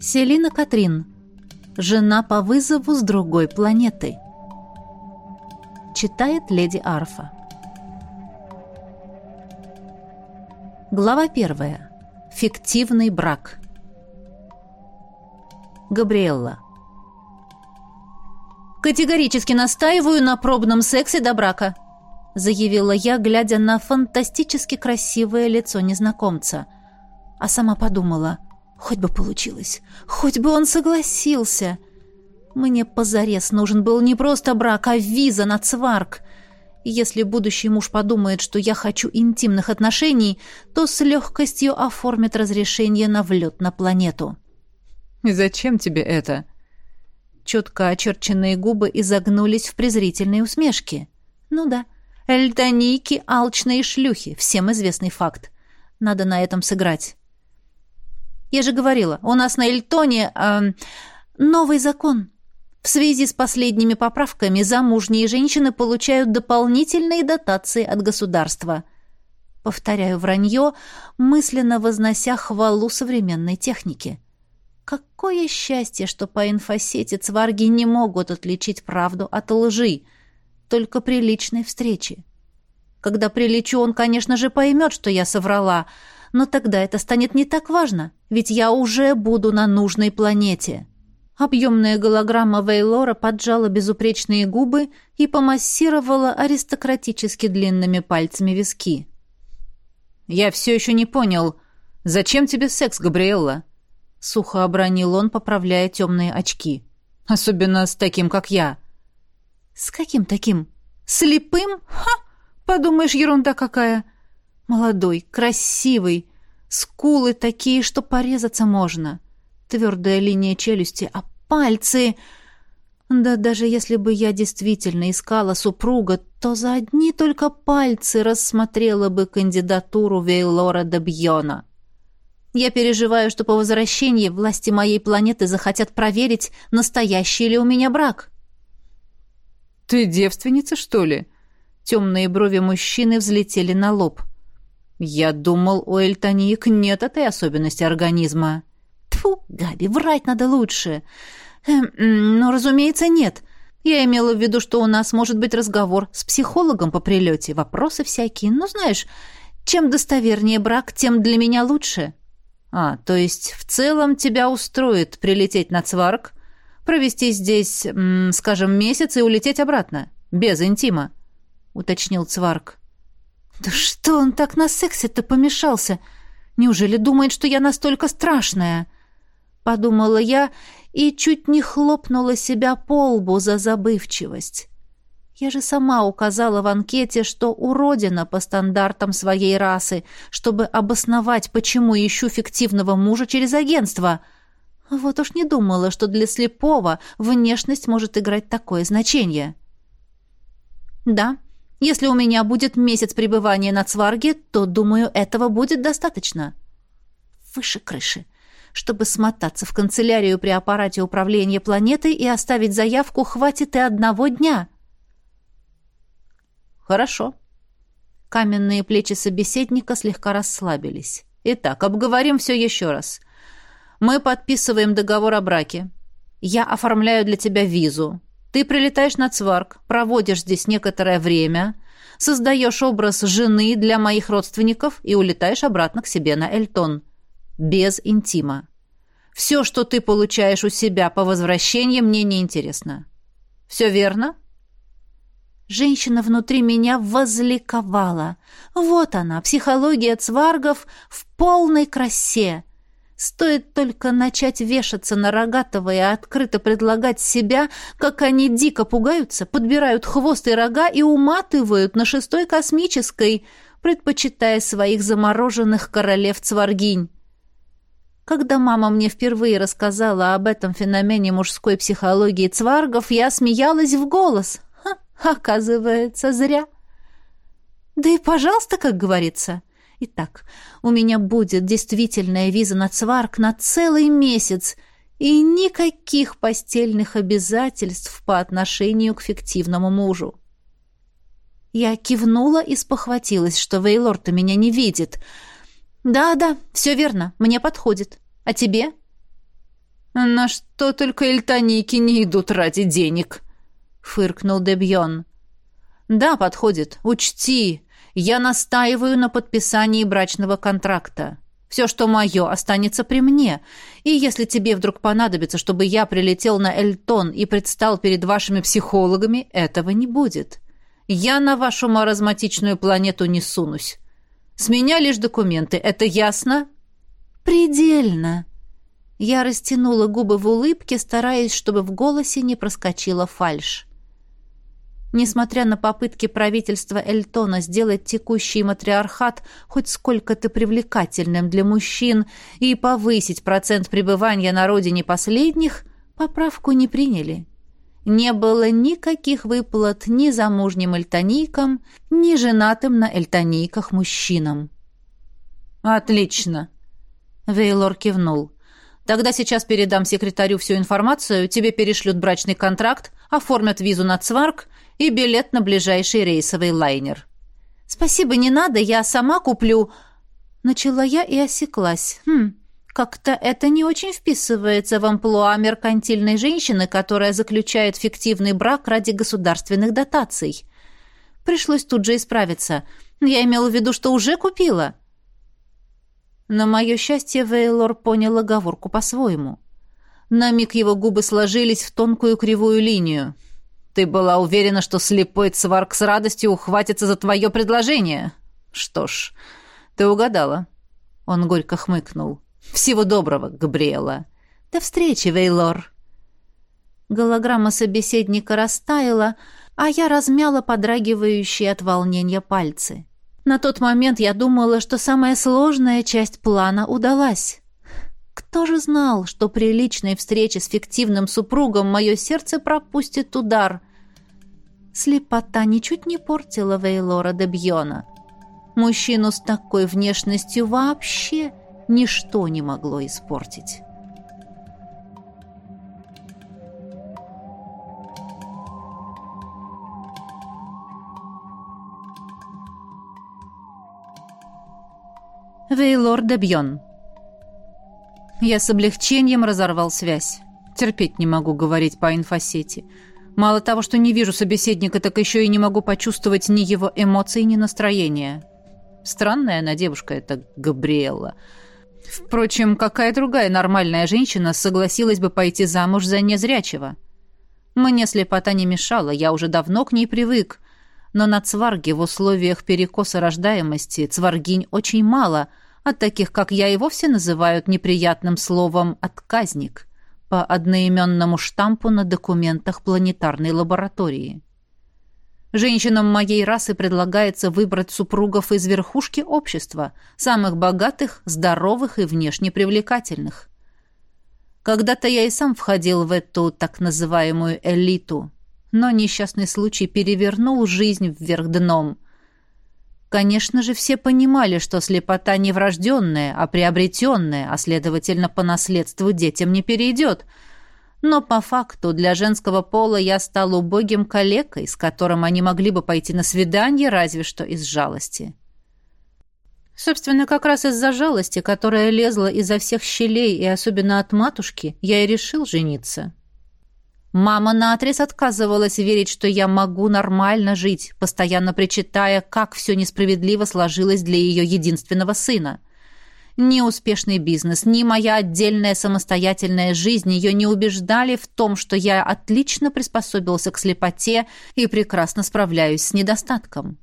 Селина Катрин. Жена по вызову с другой планеты. Читает леди Арфа. Глава первая. Фиктивный брак. Габриэлла. «Категорически настаиваю на пробном сексе до брака», заявила я, глядя на фантастически красивое лицо незнакомца. А сама подумала – Хоть бы получилось. Хоть бы он согласился. Мне позарез нужен был не просто брак, а виза на цварк. Если будущий муж подумает, что я хочу интимных отношений, то с легкостью оформит разрешение на влет на планету. «И зачем тебе это?» Четко очерченные губы изогнулись в презрительной усмешке. «Ну да, эльтонийки — алчные шлюхи, всем известный факт. Надо на этом сыграть». Я же говорила, у нас на Эльтоне э, новый закон. В связи с последними поправками замужние женщины получают дополнительные дотации от государства. Повторяю вранье, мысленно вознося хвалу современной техники. Какое счастье, что по инфосети цварги не могут отличить правду от лжи, только при личной встрече. Когда прилечу, он, конечно же, поймет, что я соврала — но тогда это станет не так важно, ведь я уже буду на нужной планете. Объемная голограмма Вейлора поджала безупречные губы и помассировала аристократически длинными пальцами виски. «Я все еще не понял, зачем тебе секс, Габриэлла?» Сухо обронил он, поправляя темные очки. «Особенно с таким, как я». «С каким таким? Слепым? Ха! Подумаешь, ерунда какая!» Молодой, красивый, скулы такие, что порезаться можно. Твердая линия челюсти, а пальцы... Да даже если бы я действительно искала супруга, то за одни только пальцы рассмотрела бы кандидатуру Вейлора де Бьона. Я переживаю, что по возвращении власти моей планеты захотят проверить, настоящий ли у меня брак. «Ты девственница, что ли?» Темные брови мужчины взлетели на лоб. «Я думал, у эльтониек нет этой особенности организма». Тфу, Габи, врать надо лучше. Эм, ну, разумеется, нет. Я имела в виду, что у нас может быть разговор с психологом по прилете, вопросы всякие. Ну, знаешь, чем достовернее брак, тем для меня лучше». «А, то есть в целом тебя устроит прилететь на Цварк, провести здесь, скажем, месяц и улететь обратно, без интима?» — уточнил Цварк. «Да что он так на сексе-то помешался? Неужели думает, что я настолько страшная?» Подумала я и чуть не хлопнула себя по лбу за забывчивость. Я же сама указала в анкете, что уродина по стандартам своей расы, чтобы обосновать, почему ищу фиктивного мужа через агентство. Вот уж не думала, что для слепого внешность может играть такое значение. Да, если у меня будет месяц пребывания на Цварге, то, думаю, этого будет достаточно. Выше крыши. Чтобы смотаться в канцелярию при аппарате управления планетой и оставить заявку, хватит и одного дня. Хорошо. Каменные плечи собеседника слегка расслабились. Итак, обговорим все еще раз. Мы подписываем договор о браке. Я оформляю для тебя визу. Ты прилетаешь на Цварк, проводишь здесь некоторое время, создаешь образ жены для моих родственников и улетаешь обратно к себе на Эльтон. Без интима. Все, что ты получаешь у себя по возвращении, мне не интересно. Все верно?» Женщина внутри меня возликовала. Вот она, психология цваргов в полной красе. Стоит только начать вешаться на рогатого и открыто предлагать себя, как они дико пугаются, подбирают хвост и рога и уматывают на шестой космической, предпочитая своих замороженных королев цваргинь. Когда мама мне впервые рассказала об этом феномене мужской психологии цваргов, я смеялась в голос. Ха, оказывается, зря. Да и пожалуйста, как говорится. Итак, у меня будет действительная виза на Цварк на целый месяц и никаких постельных обязательств по отношению к фиктивному мужу. Я кивнула и спохватилась, что Вейлор-то меня не видит. «Да-да, все верно, мне подходит. А тебе?» «На что только эльтоники не идут ради денег», — фыркнул Дебьон. «Да, подходит. Учти, я настаиваю на подписании брачного контракта. Все, что мое, останется при мне. И если тебе вдруг понадобится, чтобы я прилетел на Эльтон и предстал перед вашими психологами, этого не будет. Я на вашу маразматичную планету не сунусь. С меня лишь документы. Это ясно?» «Предельно!» Я растянула губы в улыбке, стараясь, чтобы в голосе не проскочила фальшь. Несмотря на попытки правительства Эльтона сделать текущий матриархат хоть сколько-то привлекательным для мужчин и повысить процент пребывания на родине последних, поправку не приняли. Не было никаких выплат ни замужним эльтонийкам, ни женатым на эльтонийках мужчинам. «Отлично!» Вейлор кивнул. Тогда сейчас передам секретарю всю информацию, тебе перешлют брачный контракт, оформят визу на Цварк и билет на ближайший рейсовый лайнер. Спасибо, не надо, я сама куплю. Начала я и осеклась. Хм, как-то это не очень вписывается в амплуа меркантильной женщины, которая заключает фиктивный брак ради государственных дотаций. Пришлось тут же исправиться. Я имела в виду, что уже купила. На мое счастье, Вейлор понял оговорку по-своему. На миг его губы сложились в тонкую кривую линию. «Ты была уверена, что слепой цварк с радостью ухватится за твое предложение?» «Что ж, ты угадала». Он горько хмыкнул. «Всего доброго, Габриэла». «До встречи, Вейлор». Голограмма собеседника растаяла, а я размяла подрагивающие от волнения пальцы. На тот момент я думала, что самая сложная часть плана удалась. Кто же знал, что при личной встрече с фиктивным супругом мое сердце пропустит удар? Слепота ничуть не портила Вейлора де Бьона. Мужчину с такой внешностью вообще ничто не могло испортить. Вейлор де Бьон. Я с облегчением разорвал связь. Терпеть не могу говорить по инфосети. Мало того, что не вижу собеседника, так еще и не могу почувствовать ни его эмоций, ни настроения. Странная она девушка, эта Габриэлла. Впрочем, какая другая нормальная женщина согласилась бы пойти замуж за незрячего? Мне слепота не мешала, я уже давно к ней привык, но на цварге в условиях перекоса рождаемости цваргинь очень мало, а таких, как я, и вовсе называют неприятным словом «отказник» по одноименному штампу на документах планетарной лаборатории. Женщинам моей расы предлагается выбрать супругов из верхушки общества, самых богатых, здоровых и внешне привлекательных. Когда-то я и сам входил в эту так называемую элиту – но несчастный случай перевернул жизнь вверх дном. Конечно же, все понимали, что слепота не врожденная, а приобретенная, а, следовательно, по наследству детям не перейдет. Но по факту для женского пола я стал убогим калекой, с которым они могли бы пойти на свидание, разве что из жалости. Собственно, как раз из-за жалости, которая лезла изо всех щелей и особенно от матушки, я и решил жениться. Мама наотрез отказывалась верить, что я могу нормально жить, постоянно причитая, как все несправедливо сложилось для ее единственного сына. Ни успешный бизнес, ни моя отдельная самостоятельная жизнь ее не убеждали в том, что я отлично приспособился к слепоте и прекрасно справляюсь с недостатком.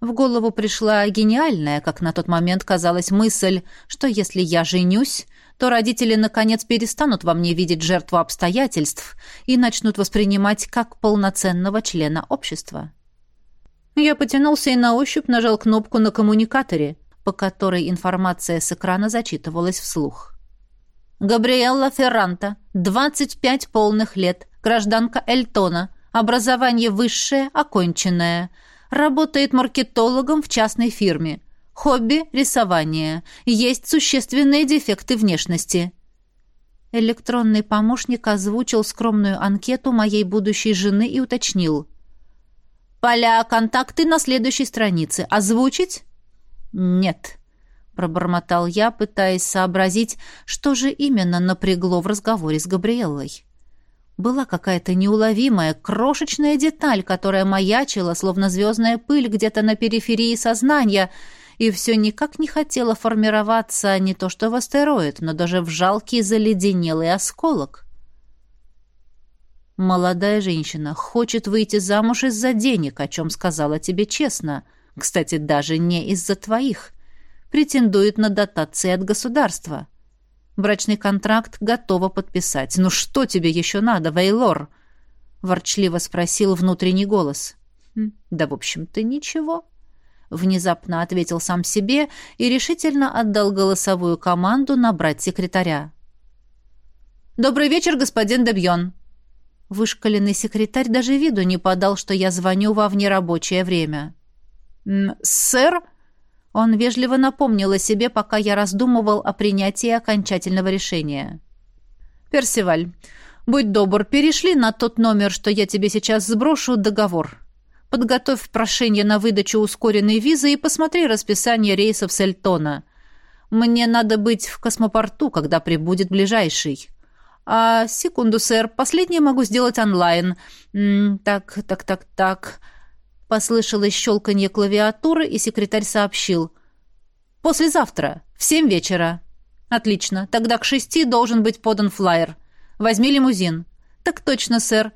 В голову пришла гениальная, как на тот момент казалась мысль, что если я женюсь, то родители наконец перестанут во мне видеть жертву обстоятельств и начнут воспринимать как полноценного члена общества. Я потянулся и на ощупь нажал кнопку на коммуникаторе, по которой информация с экрана зачитывалась вслух. Габриэлла Ферранта, 25 полных лет, гражданка Эльтона, образование высшее, оконченное, работает маркетологом в частной фирме – Хобби – рисование. Есть существенные дефекты внешности. Электронный помощник озвучил скромную анкету моей будущей жены и уточнил. «Поля контакты на следующей странице. Озвучить?» «Нет». пробормотал я, пытаясь сообразить, что же именно напрягло в разговоре с Габриэллой. Была какая-то неуловимая, крошечная деталь, которая маячила, словно звездная пыль где-то на периферии сознания, и все никак не хотела формироваться не то что в астероид, но даже в жалкий заледенелый осколок. «Молодая женщина хочет выйти замуж из-за денег, о чем сказала тебе честно. Кстати, даже не из-за твоих. Претендует на дотации от государства. Брачный контракт готова подписать. Ну что тебе еще надо, Вейлор?» Ворчливо спросил внутренний голос. «Хм, «Да, в общем-то, ничего». Внезапно ответил сам себе и решительно отдал голосовую команду набрать секретаря. «Добрый вечер, господин Дебьон», Вышкаленный секретарь даже виду не подал, что я звоню во внерабочее время. «Сэр?» Он вежливо напомнил о себе, пока я раздумывал о принятии окончательного решения. «Персиваль, будь добр, перешли на тот номер, что я тебе сейчас сброшу, договор. Подготовь прошение на выдачу ускоренной визы и посмотри расписание рейсов с Эльтона. Мне надо быть в космопорту, когда прибудет ближайший». «А, секунду, сэр, последнее могу сделать онлайн. М -м, так, так, так, так...» Послышалось щелканье клавиатуры, и секретарь сообщил. «Послезавтра, в семь вечера». «Отлично. Тогда к шести должен быть подан флаер. Возьми лимузин». «Так точно, сэр.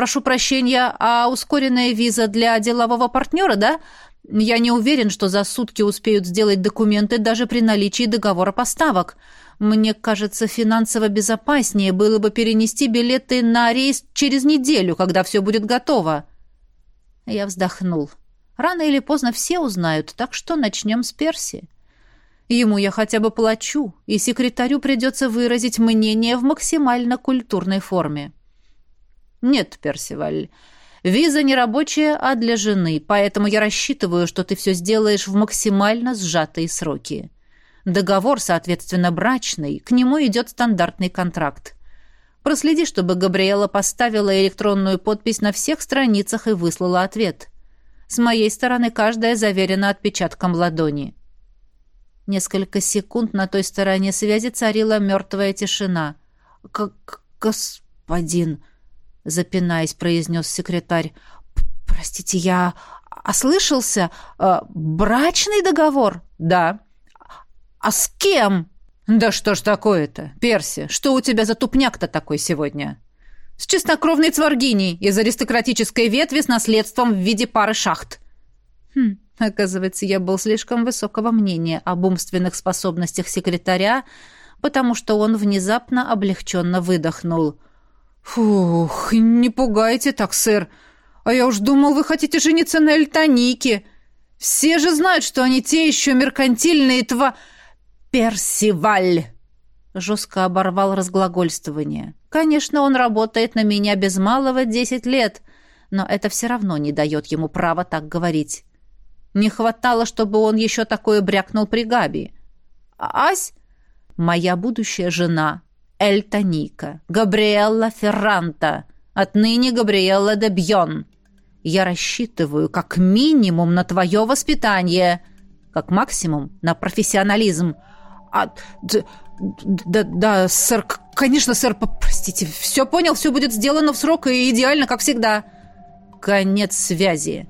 Прошу прощения, а ускоренная виза для делового партнера, да? Я не уверен, что за сутки успеют сделать документы даже при наличии договора поставок. Мне кажется, финансово безопаснее было бы перенести билеты на рейс через неделю, когда все будет готово. Я вздохнул. Рано или поздно все узнают, так что начнем с Перси. Ему я хотя бы плачу, и секретарю придется выразить мнение в максимально культурной форме. Нет, Персиваль, виза не рабочая, а для жены, поэтому я рассчитываю, что ты все сделаешь в максимально сжатые сроки. Договор, соответственно, брачный, к нему идет стандартный контракт. Проследи, чтобы Габриэла поставила электронную подпись на всех страницах и выслала ответ. С моей стороны каждая заверена отпечатком ладони. Несколько секунд на той стороне связи царила мертвая тишина. «Как господин», — запинаясь, произнес секретарь, — «простите, я ослышался? Э, брачный договор?» «Да». «А с кем?» «Да что ж такое-то? Перси, что у тебя за тупняк-то такой сегодня?» «С чистокровной цваргиней из аристократической ветви с наследством в виде пары шахт». Хм, оказывается, я был слишком высокого мнения об умственных способностях секретаря, потому что он внезапно облегченно выдохнул. «Фух, не пугайте так, сэр. А я уж думал, вы хотите жениться на Эльтонике. Все же знают, что они те еще меркантильные тва...» «Персиваль!» Жестко оборвал разглагольствование. «Конечно, он работает на меня без малого десять лет, но это все равно не дает ему права так говорить. Не хватало, чтобы он еще такое брякнул при Габи. Ась, моя будущая жена, Эльтоника, Габриэлла Ферранта, отныне Габриэлла де Бьон. Я рассчитываю как минимум на твое воспитание, как максимум на профессионализм, а, да, да, да, сэр, конечно, сэр, простите, все понял, все будет сделано в срок и идеально, как всегда. Конец связи.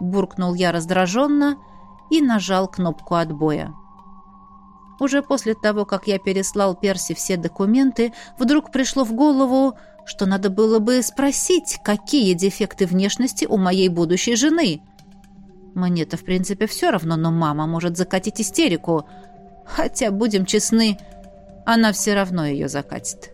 Буркнул я раздраженно и нажал кнопку отбоя. Уже после того, как я переслал Перси все документы, вдруг пришло в голову, что надо было бы спросить, какие дефекты внешности у моей будущей жены. Мне-то, в принципе, все равно, но мама может закатить истерику — Хотя, будем честны, она все равно ее закатит.